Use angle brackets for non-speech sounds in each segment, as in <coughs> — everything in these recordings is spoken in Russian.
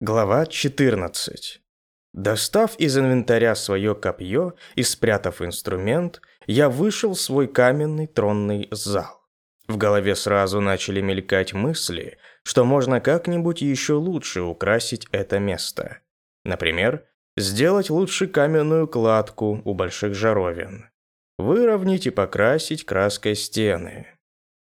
Глава 14. Достав из инвентаря свое копье и спрятав инструмент, я вышел в свой каменный тронный зал. В голове сразу начали мелькать мысли, что можно как-нибудь еще лучше украсить это место. Например, сделать лучше каменную кладку у больших жаровин. Выровнять и покрасить краской стены.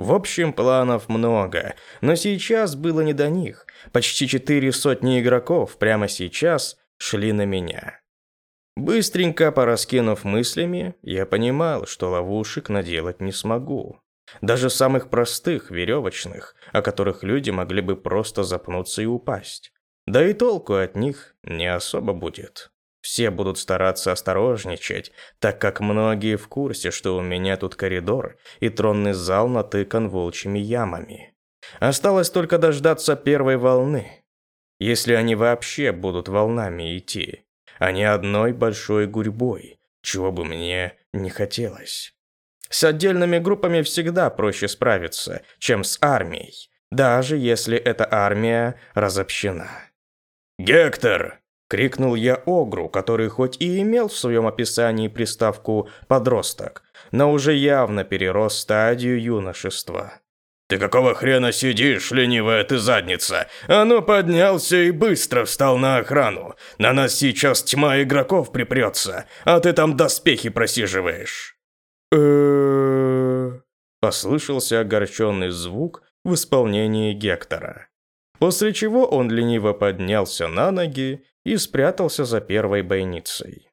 В общем, планов много, но сейчас было не до них. Почти четыре сотни игроков прямо сейчас шли на меня. Быстренько пораскинув мыслями, я понимал, что ловушек наделать не смогу. Даже самых простых, веревочных, о которых люди могли бы просто запнуться и упасть. Да и толку от них не особо будет. Все будут стараться осторожничать, так как многие в курсе, что у меня тут коридор и тронный зал натыкан волчьими ямами. Осталось только дождаться первой волны. Если они вообще будут волнами идти, а не одной большой гурьбой, чего бы мне не хотелось. С отдельными группами всегда проще справиться, чем с армией, даже если эта армия разобщена. «Гектор!» Крикнул я Огру, который хоть и имел в своем описании приставку «подросток», но уже явно перерос стадию юношества. «Ты какого хрена сидишь, ленивая ты задница? А ну поднялся и быстро встал на охрану. На нас сейчас тьма игроков припрется, а ты там доспехи просиживаешь». Послышался огорченный звук в исполнении Гектора. После чего он лениво поднялся на ноги и спрятался за первой бойницей.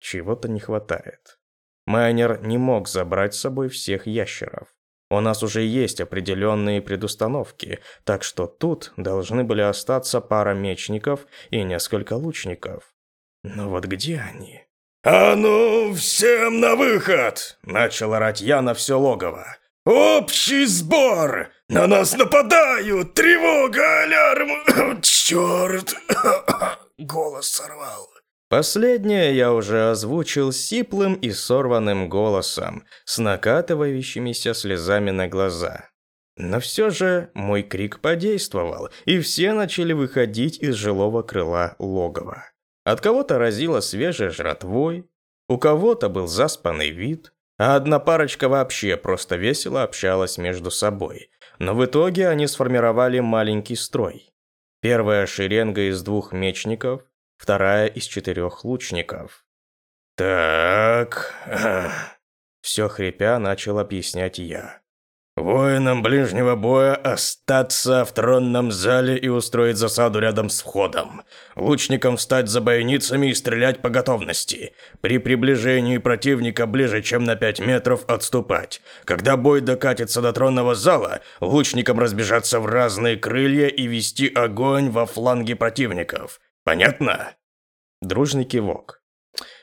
Чего-то не хватает. Майнер не мог забрать с собой всех ящеров. У нас уже есть определенные предустановки, так что тут должны были остаться пара мечников и несколько лучников. Но вот где они? «А ну, всем на выход!» – начал орать я на все логово. «Общий сбор! На нас нападают! Тревога, алярм! <coughs> Черт!» <coughs> голос сорвал. Последнее я уже озвучил сиплым и сорванным голосом, с накатывающимися слезами на глаза. Но все же мой крик подействовал, и все начали выходить из жилого крыла логова. От кого-то разило свежей жратвой, у кого-то был заспанный вид, а одна парочка вообще просто весело общалась между собой. Но в итоге они сформировали маленький строй. Первая шеренга из двух мечников, вторая из четырех лучников. «Так...» Все хрипя начал объяснять я. Воинам ближнего боя остаться в тронном зале и устроить засаду рядом с входом. Лучникам встать за бойницами и стрелять по готовности. При приближении противника ближе, чем на 5 метров, отступать. Когда бой докатится до тронного зала, лучникам разбежаться в разные крылья и вести огонь во фланге противников. Понятно? Дружный кивок.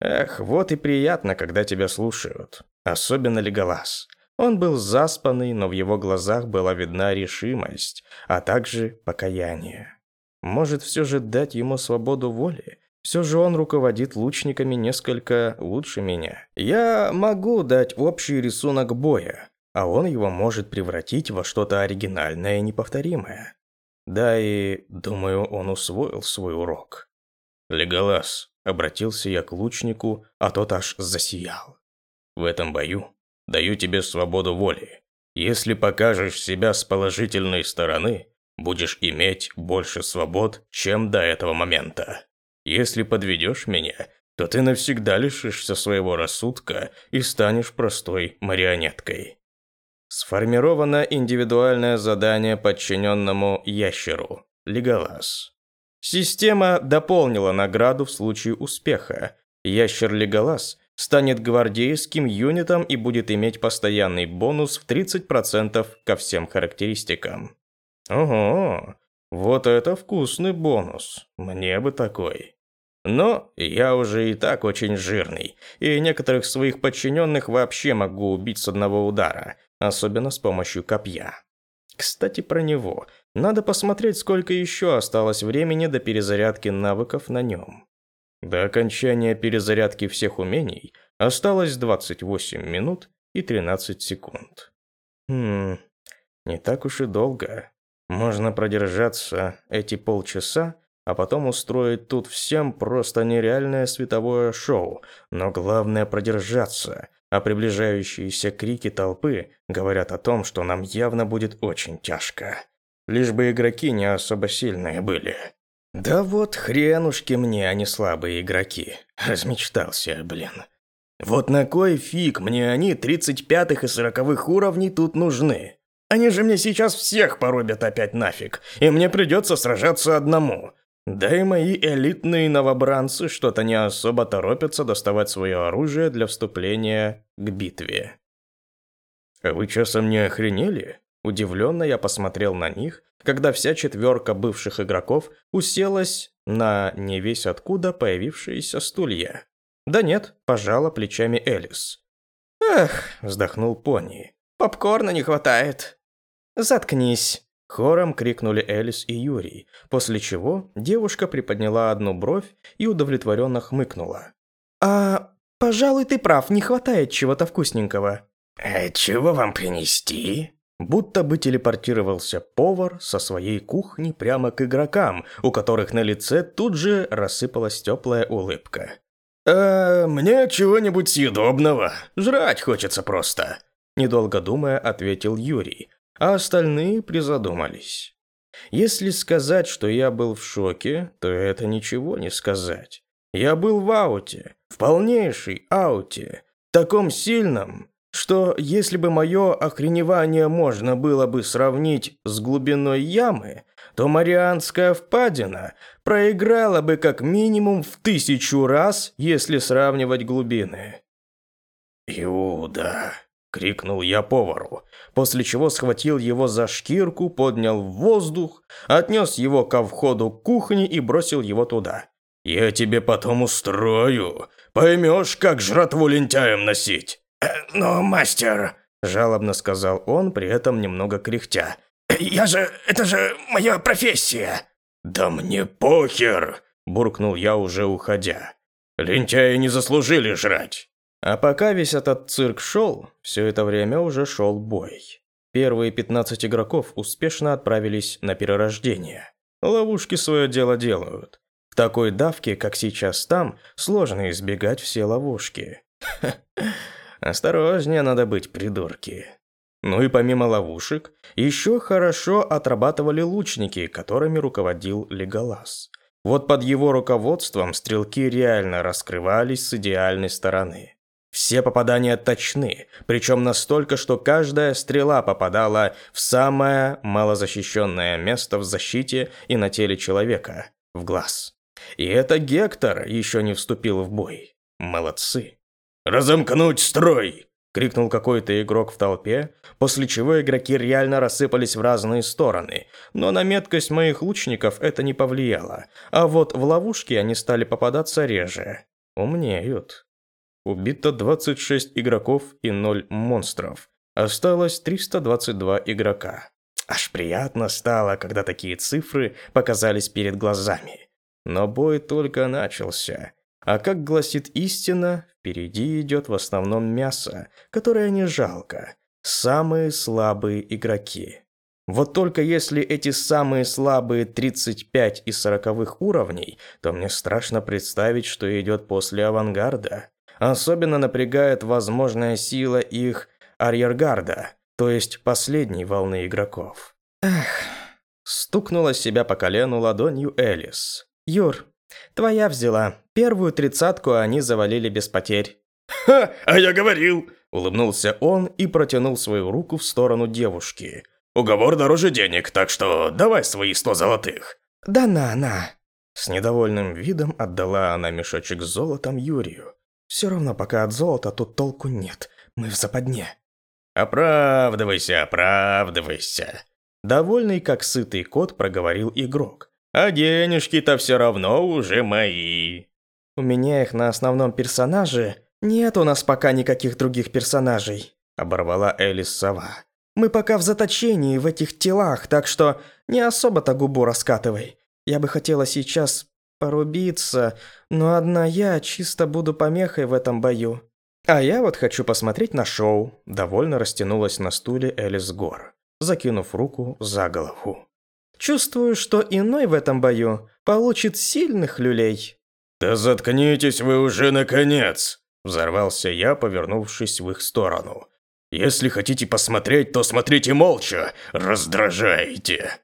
Эх, вот и приятно, когда тебя слушают. Особенно Леголас. Он был заспанный, но в его глазах была видна решимость, а также покаяние. Может, все же дать ему свободу воли? Все же он руководит лучниками несколько лучше меня. Я могу дать общий рисунок боя, а он его может превратить во что-то оригинальное и неповторимое. Да и, думаю, он усвоил свой урок. «Леголас», — обратился я к лучнику, а тот аж засиял. «В этом бою Даю тебе свободу воли. Если покажешь себя с положительной стороны, будешь иметь больше свобод, чем до этого момента. Если подведешь меня, то ты навсегда лишишься своего рассудка и станешь простой марионеткой. Сформировано индивидуальное задание подчиненному ящеру – Леголас. Система дополнила награду в случае успеха. Ящер Леголас станет гвардейским юнитом и будет иметь постоянный бонус в 30% ко всем характеристикам. Ого, вот это вкусный бонус. Мне бы такой. Но я уже и так очень жирный, и некоторых своих подчиненных вообще могу убить с одного удара, особенно с помощью копья. Кстати, про него. Надо посмотреть, сколько еще осталось времени до перезарядки навыков на нем. До окончания перезарядки всех умений осталось 28 минут и 13 секунд. Хм, не так уж и долго. Можно продержаться эти полчаса, а потом устроить тут всем просто нереальное световое шоу, но главное продержаться, а приближающиеся крики толпы говорят о том, что нам явно будет очень тяжко. Лишь бы игроки не особо сильные были. Да вот хренушки мне, а не слабые игроки. Размечтался, блин. Вот на кой фиг мне они 35-х и 40-х уровней тут нужны? Они же мне сейчас всех порубят опять нафиг, и мне придется сражаться одному. Да и мои элитные новобранцы что-то не особо торопятся доставать свое оружие для вступления к битве. А вы часом не охренели? Удивленно я посмотрел на них, когда вся четверка бывших игроков уселась на не весь откуда появившиеся стулья. Да нет, пожала плечами Элис. «Эх», — вздохнул пони, — «попкорна не хватает». «Заткнись», Хором крикнули Элис и Юрий, после чего девушка приподняла одну бровь и удовлетворенно хмыкнула. «А, пожалуй, ты прав, не хватает чего-то вкусненького». «А чего вам принести?» Будто бы телепортировался повар со своей кухни прямо к игрокам, у которых на лице тут же рассыпалась теплая улыбка. «А, мне чего-нибудь съедобного. Жрать хочется просто», недолго думая, ответил Юрий, а остальные призадумались. Если сказать, что я был в шоке, то это ничего не сказать. Я был в ауте, в полнейшей ауте, таком сильном, что если бы мое охреневание можно было бы сравнить с глубиной ямы, то Марианская впадина проиграла бы как минимум в тысячу раз, если сравнивать глубины. «Иуда!» — крикнул я повару, после чего схватил его за шкирку, поднял в воздух, отнес его ко входу кухни и бросил его туда. «Я тебе потом устрою. Поймешь, как жратву лентяем носить». Э, «Но, мастер...» – жалобно сказал он, при этом немного кряхтя. «Я же... это же моя профессия!» «Да мне похер!» – буркнул я уже уходя. «Лентяи не заслужили жрать!» А пока весь этот цирк шел, все это время уже шел бой. Первые 15 игроков успешно отправились на перерождение. Ловушки свое дело делают. В такой давке, как сейчас там, сложно избегать все ловушки. <laughs> Осторожнее надо быть, придурки. Ну и помимо ловушек, еще хорошо отрабатывали лучники, которыми руководил Леголас. Вот под его руководством стрелки реально раскрывались с идеальной стороны. Все попадания точны, причем настолько, что каждая стрела попадала в самое малозащищенное место в защите и на теле человека – в глаз. И это Гектор еще не вступил в бой. Молодцы. «Разомкнуть строй!» – крикнул какой-то игрок в толпе, после чего игроки реально рассыпались в разные стороны, но на меткость моих лучников это не повлияло, а вот в ловушки они стали попадаться реже. Умнеют. Убито 26 игроков и 0 монстров. Осталось 322 игрока. Аж приятно стало, когда такие цифры показались перед глазами. Но бой только начался. А как гласит истина, впереди идет в основном мясо, которое не жалко. Самые слабые игроки. Вот только если эти самые слабые 35 и 40 уровней, то мне страшно представить, что идет после авангарда. Особенно напрягает возможная сила их арьергарда, то есть последней волны игроков. Эх, стукнула себя по колену ладонью Элис. «Юр, твоя взяла. Первую тридцатку они завалили без потерь». «Ха, а я говорил!» Улыбнулся он и протянул свою руку в сторону девушки. «Уговор дороже денег, так что давай свои сто золотых». «Да на, на!» С недовольным видом отдала она мешочек с золотом Юрию. Все равно пока от золота тут толку нет. Мы в западне. Оправдывайся, оправдывайся. Довольный как сытый кот проговорил игрок. А денежки-то все равно уже мои. У меня их на основном персонаже. Нет у нас пока никаких других персонажей. Оборвала Элис сова. Мы пока в заточении в этих телах, так что не особо-то губу раскатывай. Я бы хотела сейчас порубиться, но одна я чисто буду помехой в этом бою. А я вот хочу посмотреть на шоу. Довольно растянулась на стуле Элис Гор, закинув руку за голову. Чувствую, что иной в этом бою получит сильных люлей». «Да заткнитесь вы уже, наконец!» Взорвался я, повернувшись в их сторону. «Если хотите посмотреть, то смотрите молча, раздражаете!»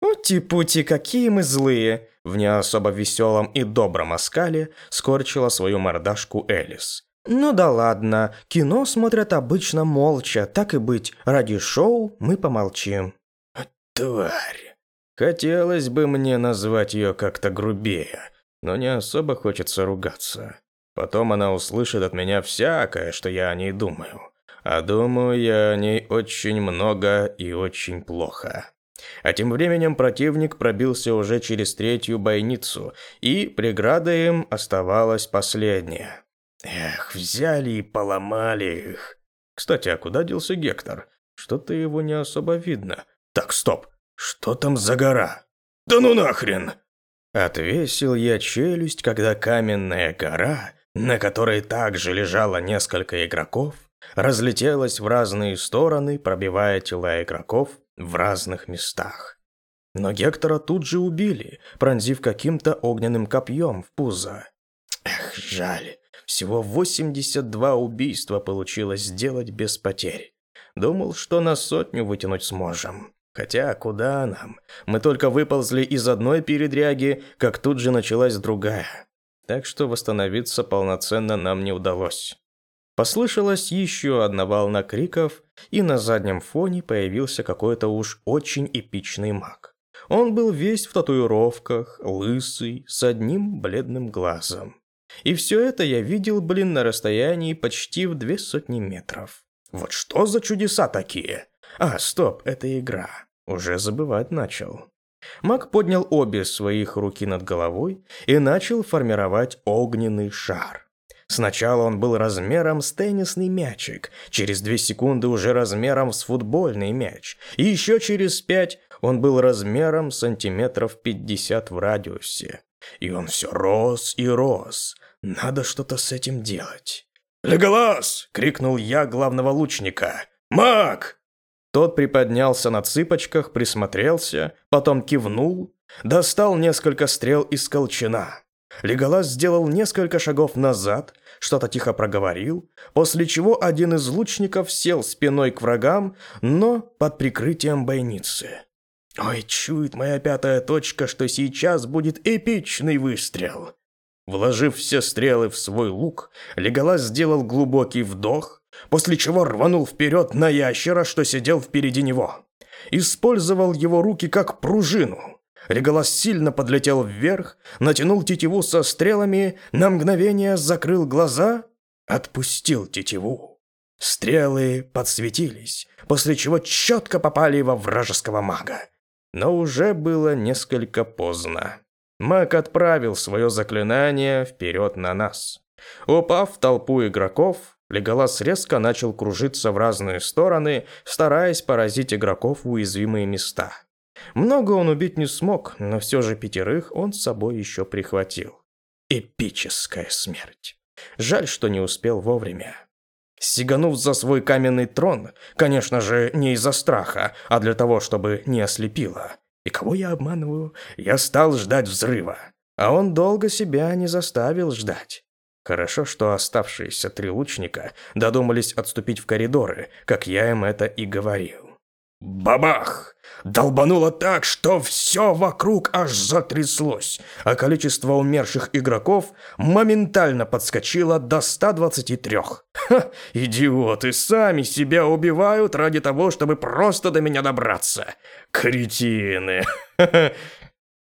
«Ути-пути, какие мы злые!» В не особо веселом и добром оскале скорчила свою мордашку Элис. «Ну да ладно, кино смотрят обычно молча, так и быть, ради шоу мы помолчим». «Тварь! Хотелось бы мне назвать ее как-то грубее, но не особо хочется ругаться. Потом она услышит от меня всякое, что я о ней думаю. А думаю я о ней очень много и очень плохо». А тем временем противник пробился уже через третью бойницу, и преградой им оставалась последняя. Эх, взяли и поломали их. Кстати, а куда делся Гектор? Что-то его не особо видно. Так, стоп. Что там за гора? Да ну нахрен! Отвесил я челюсть, когда каменная гора, на которой также лежало несколько игроков, разлетелась в разные стороны, пробивая тела игроков в разных местах. Но Гектора тут же убили, пронзив каким-то огненным копьем в пузо. Эх, жаль. Всего 82 убийства получилось сделать без потерь. Думал, что на сотню вытянуть сможем. Хотя куда нам? Мы только выползли из одной передряги, как тут же началась другая. Так что восстановиться полноценно нам не удалось. Послышалась еще одна волна криков, и на заднем фоне появился какой-то уж очень эпичный маг. Он был весь в татуировках, лысый, с одним бледным глазом. И все это я видел, блин, на расстоянии почти в две сотни метров. Вот что за чудеса такие? А, стоп, это игра. Уже забывать начал. Маг поднял обе своих руки над головой и начал формировать огненный шар. Сначала он был размером с теннисный мячик, через две секунды уже размером с футбольный мяч, и еще через пять он был размером сантиметров пятьдесят в радиусе. И он все рос и рос. Надо что-то с этим делать. «Леголас!» — крикнул я главного лучника. «Маг!» Тот приподнялся на цыпочках, присмотрелся, потом кивнул, достал несколько стрел из колчана. Леголас сделал несколько шагов назад, что-то тихо проговорил, после чего один из лучников сел спиной к врагам, но под прикрытием бойницы. Ой, чует моя пятая точка, что сейчас будет эпичный выстрел. Вложив все стрелы в свой лук, Леголас сделал глубокий вдох, после чего рванул вперед на ящера, что сидел впереди него. Использовал его руки как пружину. Реголас сильно подлетел вверх, натянул тетиву со стрелами, на мгновение закрыл глаза, отпустил тетиву. Стрелы подсветились, после чего четко попали во вражеского мага. Но уже было несколько поздно. Маг отправил свое заклинание вперед на нас. Упав в толпу игроков, Леголас резко начал кружиться в разные стороны, стараясь поразить игроков в уязвимые места. Много он убить не смог, но все же пятерых он с собой еще прихватил. Эпическая смерть. Жаль, что не успел вовремя. Сиганув за свой каменный трон, конечно же, не из-за страха, а для того, чтобы не ослепило. И кого я обманываю? Я стал ждать взрыва. А он долго себя не заставил ждать. Хорошо, что оставшиеся три лучника додумались отступить в коридоры, как я им это и говорил. Бабах! Долбануло так, что все вокруг аж затряслось, а количество умерших игроков моментально подскочило до 123. Ха, идиоты, сами себя убивают ради того, чтобы просто до меня добраться. Кретины. <laughs>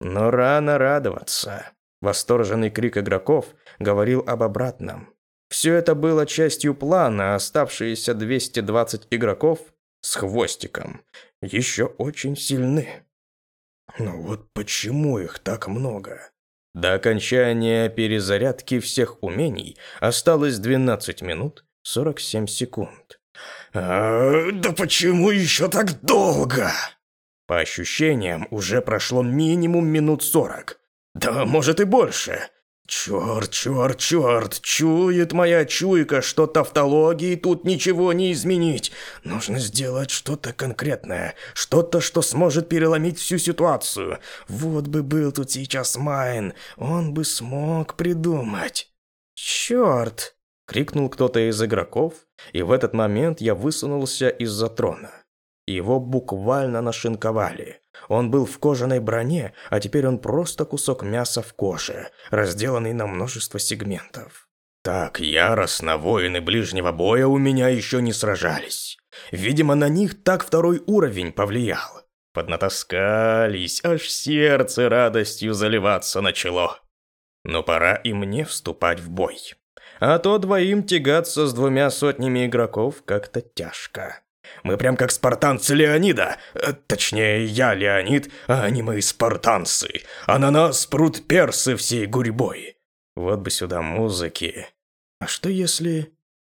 Но рано радоваться. Восторженный крик игроков говорил об обратном. Все это было частью плана, оставшиеся 220 игроков – с хвостиком еще очень сильны. Но вот почему их так много? До окончания перезарядки всех умений осталось 12 минут 47 секунд. А, да почему еще так долго? По ощущениям, уже прошло минимум минут 40. Да может и больше. Черт, черт, черт, чует моя чуйка, что тавтологии тут ничего не изменить. Нужно сделать что-то конкретное, что-то, что сможет переломить всю ситуацию. Вот бы был тут сейчас Майн, он бы смог придумать. Черт! Крикнул кто-то из игроков, и в этот момент я высунулся из-за трона. Его буквально нашинковали. Он был в кожаной броне, а теперь он просто кусок мяса в коже, разделанный на множество сегментов. Так яростно воины ближнего боя у меня еще не сражались. Видимо, на них так второй уровень повлиял. Поднатаскались, аж сердце радостью заливаться начало. Но пора и мне вступать в бой. А то двоим тягаться с двумя сотнями игроков как-то тяжко. Мы прям как спартанцы Леонида. Э, точнее, я Леонид, а они мои спартанцы. А на нас прут персы всей гурьбой. Вот бы сюда музыки. А что если...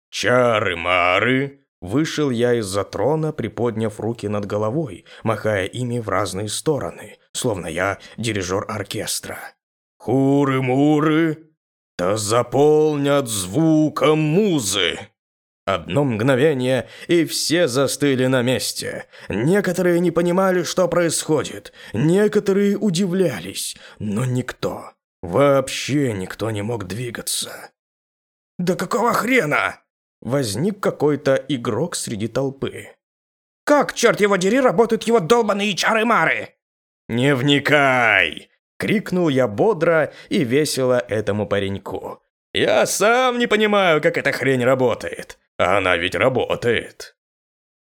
Чары-мары! Вышел я из-за трона, приподняв руки над головой, махая ими в разные стороны, словно я дирижер оркестра. Хуры-муры, да заполнят звуком музы. Одно мгновение, и все застыли на месте. Некоторые не понимали, что происходит. Некоторые удивлялись. Но никто, вообще никто не мог двигаться. «Да какого хрена?» Возник какой-то игрок среди толпы. «Как, черт его дери, работают его долбаные чары-мары?» «Не вникай!» — крикнул я бодро и весело этому пареньку. «Я сам не понимаю, как эта хрень работает. Она ведь работает.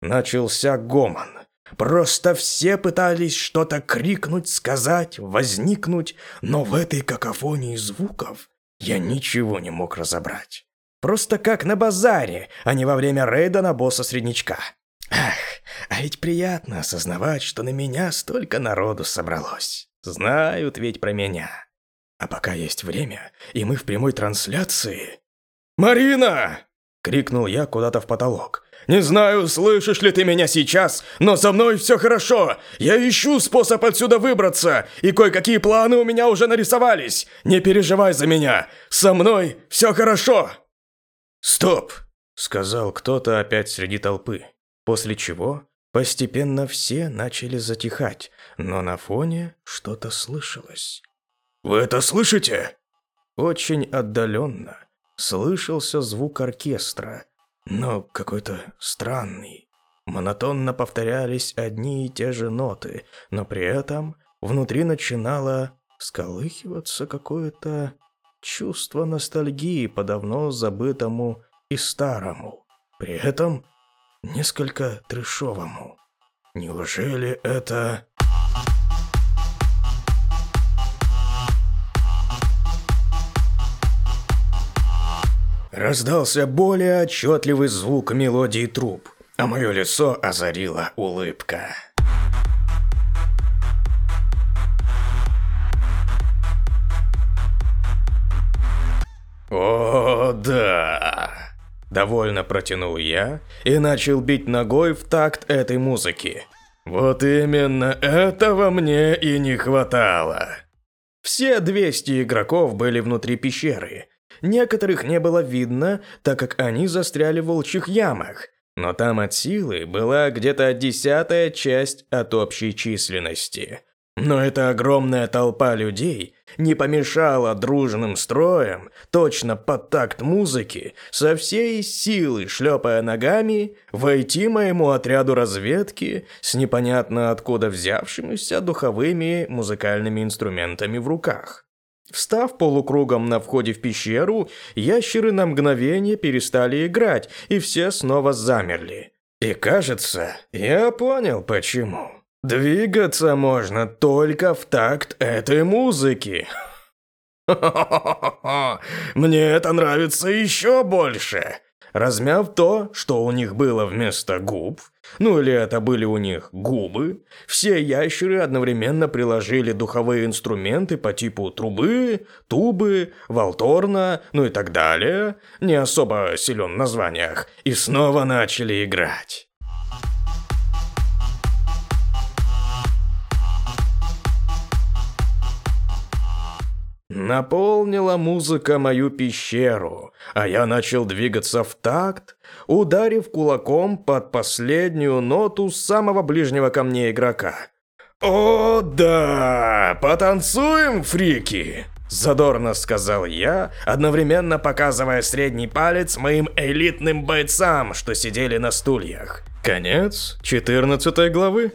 Начался гомон. Просто все пытались что-то крикнуть, сказать, возникнуть, но в этой какофонии звуков я ничего не мог разобрать. Просто как на базаре, а не во время рейда на босса-среднячка. Ах, а ведь приятно осознавать, что на меня столько народу собралось. Знают ведь про меня. А пока есть время, и мы в прямой трансляции... «Марина!» — крикнул я куда-то в потолок. «Не знаю, слышишь ли ты меня сейчас, но со мной все хорошо. Я ищу способ отсюда выбраться, и кое-какие планы у меня уже нарисовались. Не переживай за меня. Со мной все хорошо». «Стоп!» — сказал кто-то опять среди толпы. После чего постепенно все начали затихать, но на фоне что-то слышалось. «Вы это слышите?» Очень отдаленно слышался звук оркестра, но какой-то странный. Монотонно повторялись одни и те же ноты, но при этом внутри начинало сколыхиваться какое-то чувство ностальгии по давно забытому и старому, при этом несколько трешовому. Неужели это... Раздался более отчетливый звук мелодии труб, а мое лицо озарила улыбка. «О, да!» Довольно протянул я и начал бить ногой в такт этой музыки. Вот именно этого мне и не хватало. Все 200 игроков были внутри пещеры, Некоторых не было видно, так как они застряли в волчьих ямах, но там от силы была где-то десятая часть от общей численности. Но эта огромная толпа людей не помешала дружным строем, точно под такт музыки, со всей силы шлепая ногами, войти моему отряду разведки с непонятно откуда взявшимися духовыми музыкальными инструментами в руках. Встав полукругом на входе в пещеру, ящеры на мгновение перестали играть, и все снова замерли. И кажется, я понял почему. Двигаться можно только в такт этой музыки. Мне это нравится еще больше. Размяв то, что у них было вместо губ, ну или это были у них губы, все ящеры одновременно приложили духовые инструменты по типу трубы, тубы, волторна, ну и так далее, не особо силен в названиях, и снова начали играть. Наполнила музыка мою пещеру, а я начал двигаться в такт, ударив кулаком под последнюю ноту самого ближнего ко мне игрока. «О, да! Потанцуем, фрики!» Задорно сказал я, одновременно показывая средний палец моим элитным бойцам, что сидели на стульях. Конец 14 главы.